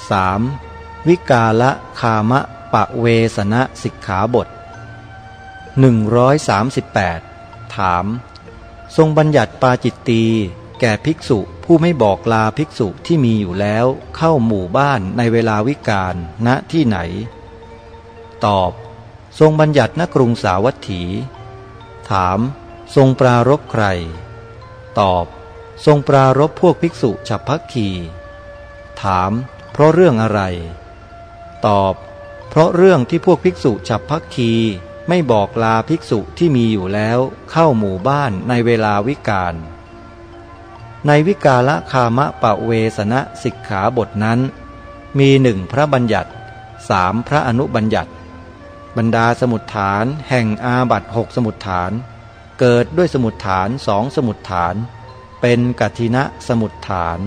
3. วิกาละคามะปะเวสนะสิกขาบท 138 ถาม ทรงบัญญัติปาจิตตีแก่ภิกษุผู้ไม่บอกลาภิกษุที่มีอยู่แล้วเข้าหมู่บ้านในเวลาวิกาลณที่ไหน ตอบ ทรงบัญญัติณกรุงสาวัตถี ถาม ทรงปรารบใคร ตอบ ทรงปรารบพวกภิกษุฉับพักคีถาม เพราะเรื่องอะไร ตอบ เพราะเรื่องที่พวกภิกษุฉับพักคีไม่บอกลาภิกษุที่มีอยู่แล้วเข้าหมู่บ้านในเวลาวิกาลในวิกาละคามะปะเวสนะสิกขาบทนั้น มีหนึ่งพระบัญญัติสามพระอนุบัญญัติ บรรดาสมุดฐานแห่งอาบัตหกสมุดฐาน เกิดด้วยสมุดฐานสองสมุดฐาน เป็นกัทินะสมุดฐาน